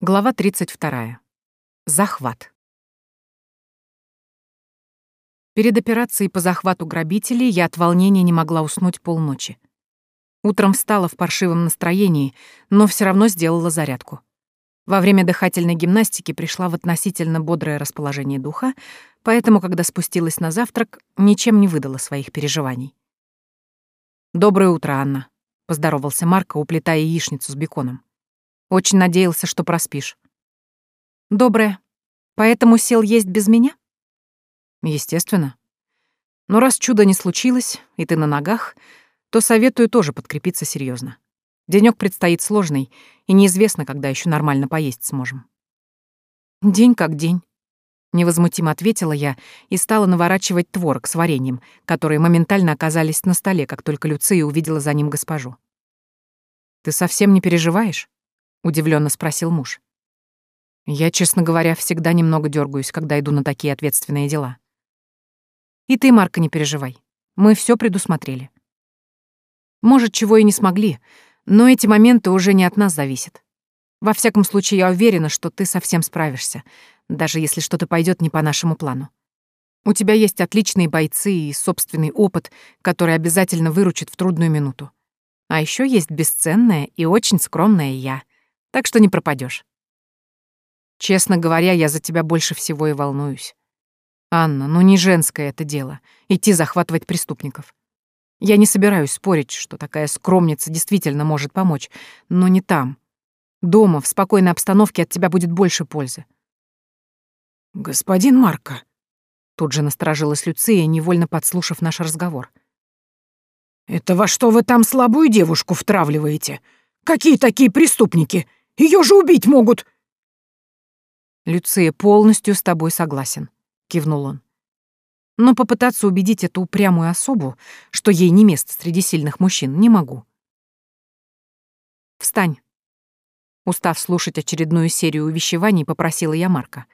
Глава 32. Захват. Перед операцией по захвату грабителей я от волнения не могла уснуть полночи. Утром встала в паршивом настроении, но все равно сделала зарядку. Во время дыхательной гимнастики пришла в относительно бодрое расположение духа, поэтому, когда спустилась на завтрак, ничем не выдала своих переживаний. «Доброе утро, Анна», — поздоровался Марко, уплетая яичницу с беконом. Очень надеялся, что проспишь. Доброе. Поэтому сел есть без меня? Естественно. Но раз чудо не случилось, и ты на ногах, то советую тоже подкрепиться серьезно. Денёк предстоит сложный, и неизвестно, когда еще нормально поесть сможем. День как день. Невозмутимо ответила я и стала наворачивать творог с вареньем, которые моментально оказались на столе, как только Люция увидела за ним госпожу. «Ты совсем не переживаешь?» Удивленно спросил муж. Я, честно говоря, всегда немного дергаюсь, когда иду на такие ответственные дела. И ты, Марка, не переживай. Мы все предусмотрели. Может, чего и не смогли, но эти моменты уже не от нас зависят. Во всяком случае, я уверена, что ты совсем справишься, даже если что-то пойдет не по нашему плану. У тебя есть отличные бойцы и собственный опыт, который обязательно выручит в трудную минуту. А еще есть бесценная и очень скромная я, так что не пропадешь. Честно говоря, я за тебя больше всего и волнуюсь. Анна, ну не женское это дело — идти захватывать преступников. Я не собираюсь спорить, что такая скромница действительно может помочь, но не там. Дома, в спокойной обстановке от тебя будет больше пользы. «Господин Марко», — тут же насторожилась Люция, невольно подслушав наш разговор. «Это во что вы там слабую девушку втравливаете? Какие такие преступники? Ее же убить могут!» «Люция, полностью с тобой согласен», — кивнул он. «Но попытаться убедить эту упрямую особу, что ей не место среди сильных мужчин, не могу». «Встань». Устав слушать очередную серию увещеваний, попросила я Марка.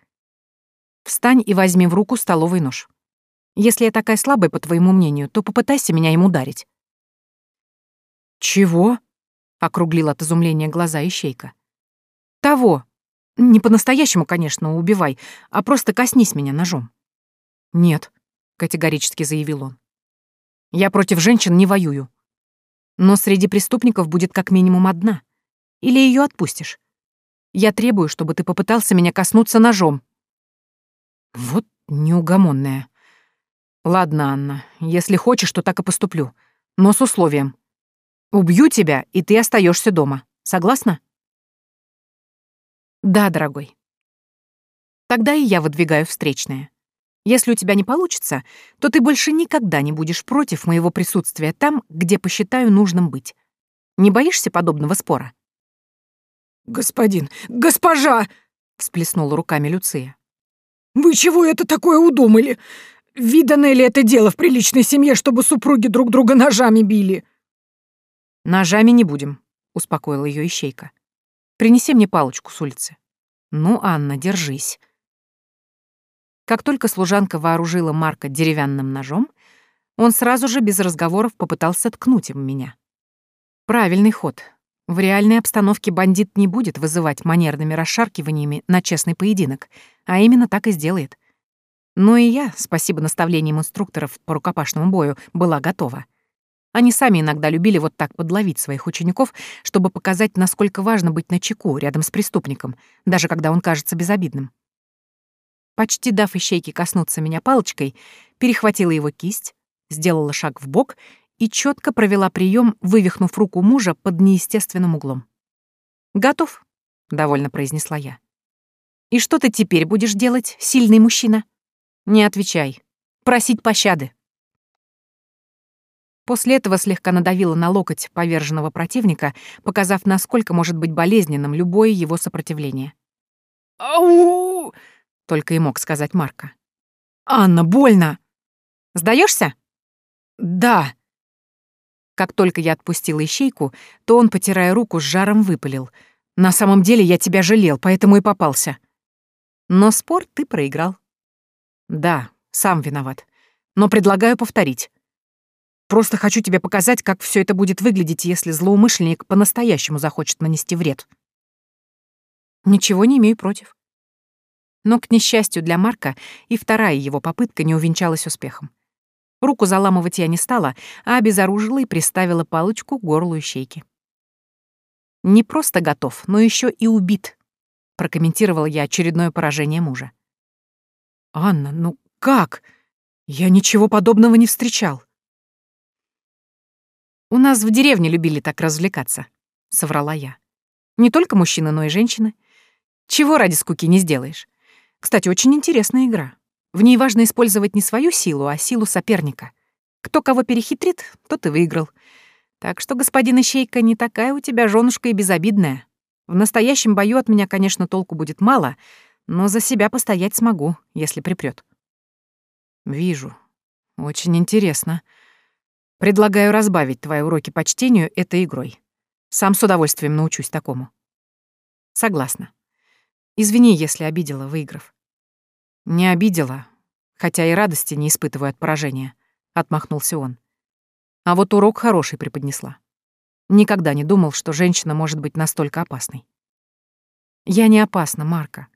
«Встань и возьми в руку столовый нож. Если я такая слабая, по твоему мнению, то попытайся меня им ударить». «Чего?» — округлил от изумления глаза Ищейка. Того. Не по-настоящему, конечно, убивай, а просто коснись меня ножом. Нет, категорически заявил он. Я против женщин не воюю. Но среди преступников будет как минимум одна. Или ее отпустишь. Я требую, чтобы ты попытался меня коснуться ножом. Вот неугомонная. Ладно, Анна, если хочешь, то так и поступлю. Но с условием. Убью тебя, и ты остаешься дома. Согласна? Да, дорогой. Тогда и я выдвигаю встречное. Если у тебя не получится, то ты больше никогда не будешь против моего присутствия там, где посчитаю нужным быть. Не боишься подобного спора? Господин, госпожа! всплеснула руками Люция. Вы чего это такое удумали? Видано ли это дело в приличной семье, чтобы супруги друг друга ножами били? Ножами не будем, успокоила ее ищейка. Принеси мне палочку с улицы. Ну, Анна, держись. Как только служанка вооружила Марка деревянным ножом, он сразу же без разговоров попытался ткнуть им меня. Правильный ход. В реальной обстановке бандит не будет вызывать манерными расшаркиваниями на честный поединок, а именно так и сделает. Но и я, спасибо наставлениям инструкторов по рукопашному бою, была готова. Они сами иногда любили вот так подловить своих учеников, чтобы показать, насколько важно быть начеку рядом с преступником, даже когда он кажется безобидным. Почти дав ищейке коснуться меня палочкой, перехватила его кисть, сделала шаг в бок и четко провела прием, вывихнув руку мужа под неестественным углом. «Готов», — довольно произнесла я. «И что ты теперь будешь делать, сильный мужчина?» «Не отвечай. Просить пощады». После этого слегка надавила на локоть поверженного противника, показав, насколько может быть болезненным любое его сопротивление. «Ау!» — только и мог сказать Марка. «Анна, больно!» Сдаешься? «Да». Как только я отпустила ищейку, то он, потирая руку, с жаром выпалил. «На самом деле я тебя жалел, поэтому и попался». Но спор ты проиграл. Да, сам виноват. Но предлагаю повторить. Просто хочу тебе показать, как все это будет выглядеть, если злоумышленник по-настоящему захочет нанести вред. Ничего не имею против. Но, к несчастью для Марка, и вторая его попытка не увенчалась успехом. Руку заламывать я не стала, а обезоружила и приставила палочку к горлу ищейки. «Не просто готов, но еще и убит», — прокомментировала я очередное поражение мужа. «Анна, ну как? Я ничего подобного не встречал». «У нас в деревне любили так развлекаться», — соврала я. «Не только мужчины, но и женщины. Чего ради скуки не сделаешь. Кстати, очень интересная игра. В ней важно использовать не свою силу, а силу соперника. Кто кого перехитрит, тот и выиграл. Так что, господин Ищейка, не такая у тебя женушка и безобидная. В настоящем бою от меня, конечно, толку будет мало, но за себя постоять смогу, если припрёт. Вижу. Очень интересно. Предлагаю разбавить твои уроки по чтению этой игрой. Сам с удовольствием научусь такому. Согласна. Извини, если обидела, выиграв. Не обидела, хотя и радости не испытываю от поражения, отмахнулся он. А вот урок хороший преподнесла. Никогда не думал, что женщина может быть настолько опасной. Я не опасна, Марка.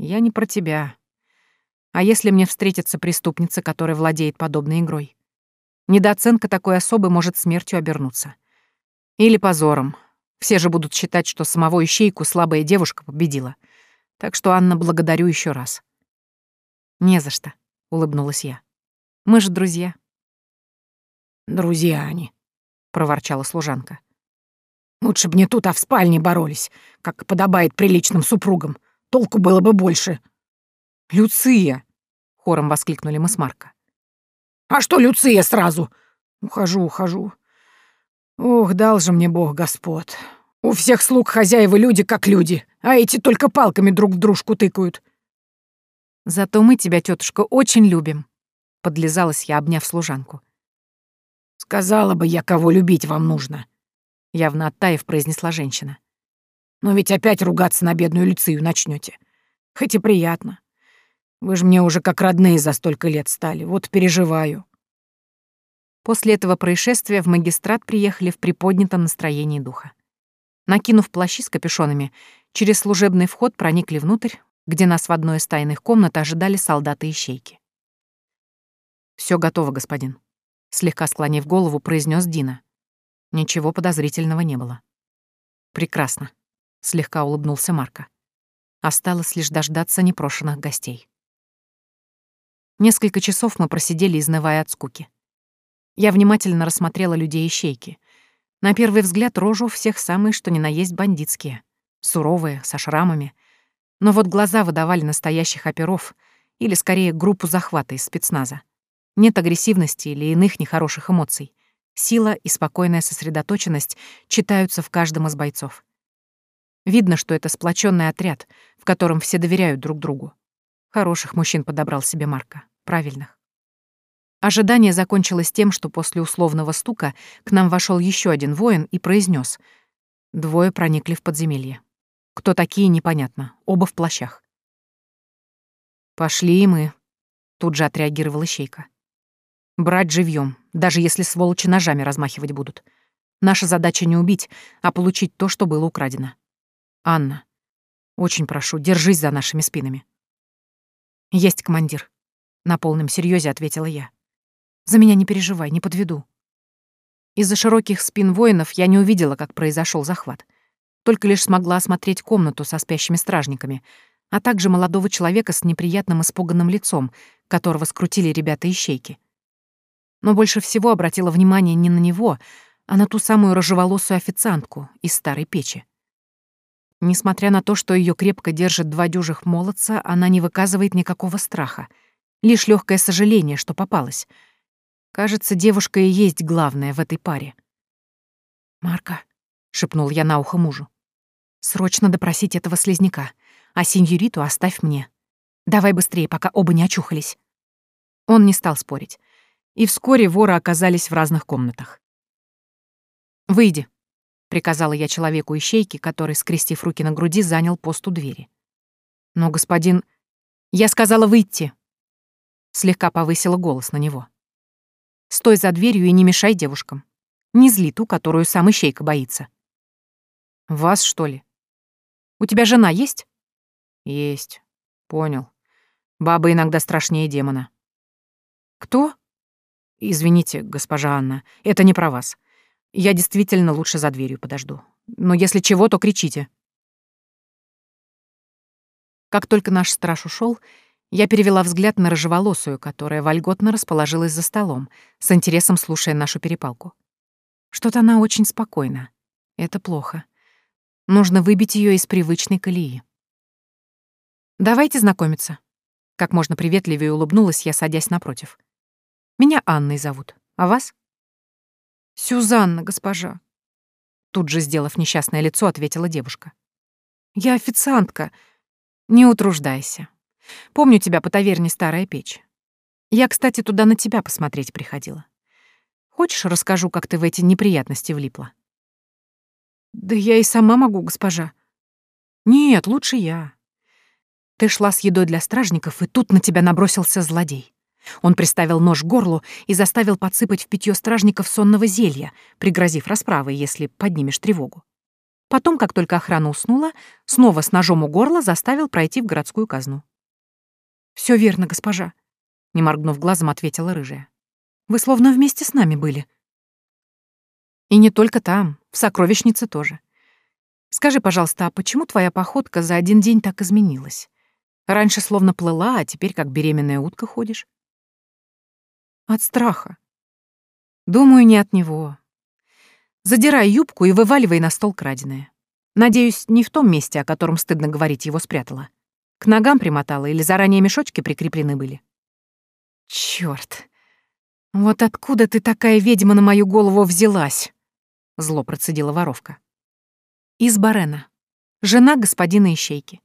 Я не про тебя. А если мне встретится преступница, которая владеет подобной игрой? Недооценка такой особы может смертью обернуться. Или позором, все же будут считать, что самого ищейку слабая девушка победила. Так что, Анна, благодарю еще раз. «Не за что», — улыбнулась я. «Мы же друзья». «Друзья они», — проворчала служанка. «Лучше б не тут, а в спальне боролись, как подобает приличным супругам. Толку было бы больше». «Люция!» — хором воскликнули мы с Марко. «А что Люция сразу?» «Ухожу, ухожу. Ох, дал же мне Бог Господ. У всех слуг хозяева люди как люди, а эти только палками друг в дружку тыкают. Зато мы тебя, тетушка, очень любим, подлизалась я, обняв служанку. Сказала бы я, кого любить вам нужно, явно оттаив произнесла женщина. Но ведь опять ругаться на бедную Люцию начнете. Хоть и приятно. Вы же мне уже как родные за столько лет стали, вот переживаю. После этого происшествия в магистрат приехали в приподнятом настроении духа. Накинув плащи с капюшонами, через служебный вход проникли внутрь, где нас в одной из тайных комнат ожидали солдаты и щейки. Все готово, господин», — слегка склонив голову, произнес Дина. Ничего подозрительного не было. «Прекрасно», — слегка улыбнулся Марко. Осталось лишь дождаться непрошенных гостей. Несколько часов мы просидели, изнывая от скуки. Я внимательно рассмотрела людей ищейки. На первый взгляд рожу всех самые, что ни на есть бандитские. Суровые, со шрамами. Но вот глаза выдавали настоящих оперов, или скорее группу захвата из спецназа. Нет агрессивности или иных нехороших эмоций. Сила и спокойная сосредоточенность читаются в каждом из бойцов. Видно, что это сплоченный отряд, в котором все доверяют друг другу. Хороших мужчин подобрал себе Марка, правильных. Ожидание закончилось тем, что после условного стука к нам вошел еще один воин и произнес: Двое проникли в подземелье. Кто такие, непонятно, оба в плащах. «Пошли и мы», — тут же отреагировала Ищейка. «Брать живьем, даже если сволочи ножами размахивать будут. Наша задача не убить, а получить то, что было украдено. Анна, очень прошу, держись за нашими спинами». «Есть командир», — на полном серьезе ответила я. За меня не переживай, не подведу. Из-за широких спин воинов я не увидела, как произошел захват. Только лишь смогла осмотреть комнату со спящими стражниками, а также молодого человека с неприятным испуганным лицом, которого скрутили ребята-ищейки. Но больше всего обратила внимание не на него, а на ту самую рыжеволосую официантку из старой печи. Несмотря на то, что ее крепко держит два дюжих молодца, она не выказывает никакого страха, лишь легкое сожаление, что попалась — Кажется, девушка и есть главное в этой паре. «Марка», — шепнул я на ухо мужу, — «срочно допросить этого слезняка, а сеньориту оставь мне. Давай быстрее, пока оба не очухались». Он не стал спорить, и вскоре воры оказались в разных комнатах. «Выйди», — приказала я человеку-ищейке, который, скрестив руки на груди, занял пост у двери. «Но, господин...» «Я сказала выйти!» Слегка повысила голос на него. Стой за дверью и не мешай девушкам. Не зли ту, которую сам Ищейка боится. Вас, что ли? У тебя жена есть?» «Есть. Понял. Баба иногда страшнее демона». «Кто?» «Извините, госпожа Анна, это не про вас. Я действительно лучше за дверью подожду. Но если чего, то кричите». Как только наш страж ушел, я перевела взгляд на рыжеволосую, которая вольготно расположилась за столом, с интересом слушая нашу перепалку. Что-то она очень спокойна. Это плохо. Нужно выбить ее из привычной колеи. «Давайте знакомиться». Как можно приветливее улыбнулась я, садясь напротив. «Меня Анной зовут. А вас?» «Сюзанна, госпожа», Тут же, сделав несчастное лицо, ответила девушка. «Я официантка. Не утруждайся. Помню тебя по таверне «Старая печь». Я, кстати, туда на тебя посмотреть приходила. Хочешь, расскажу, как ты в эти неприятности влипла?» «Да я и сама могу, госпожа». «Нет, лучше я. Ты шла с едой для стражников, и тут на тебя набросился злодей. Он приставил нож к горлу и заставил подсыпать в питье стражников сонного зелья, пригрозив расправой, если поднимешь тревогу. Потом, как только охрана уснула, снова с ножом у горла заставил пройти в городскую казну. Все верно, госпожа», — не моргнув глазом, ответила рыжая. «Вы словно вместе с нами были». «И не только там, в сокровищнице тоже. Скажи, пожалуйста, а почему твоя походка за один день так изменилась? Раньше словно плыла, а теперь как беременная утка ходишь?» От страха. Думаю, не от него. Задирай юбку и вываливай на стол краденое. Надеюсь, не в том месте, о котором стыдно говорить, его спрятала. К ногам примотала или заранее мешочки прикреплены были? Чёрт. Вот откуда ты такая ведьма на мою голову взялась? Зло процедила воровка. Из Барена. Жена господина Ищейки.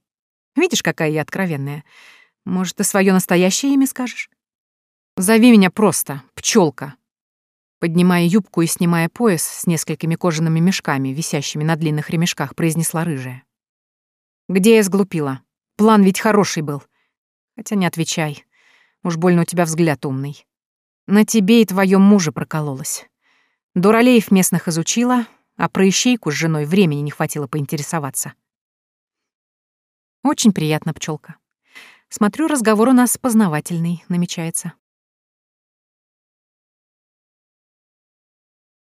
Видишь, какая я откровенная. Может, ты свое настоящее имя скажешь? Зови меня просто пчелка. Поднимая юбку и снимая пояс с несколькими кожаными мешками, висящими на длинных ремешках, произнесла рыжая. Где я сглупила? План ведь хороший был. Хотя не отвечай. Уж больно у тебя взгляд умный. На тебе и твоем муже прокололась. Дуралеев местных изучила, а про ищейку с женой времени не хватило поинтересоваться. Очень приятно, пчелка. Смотрю, разговор у нас познавательный намечается.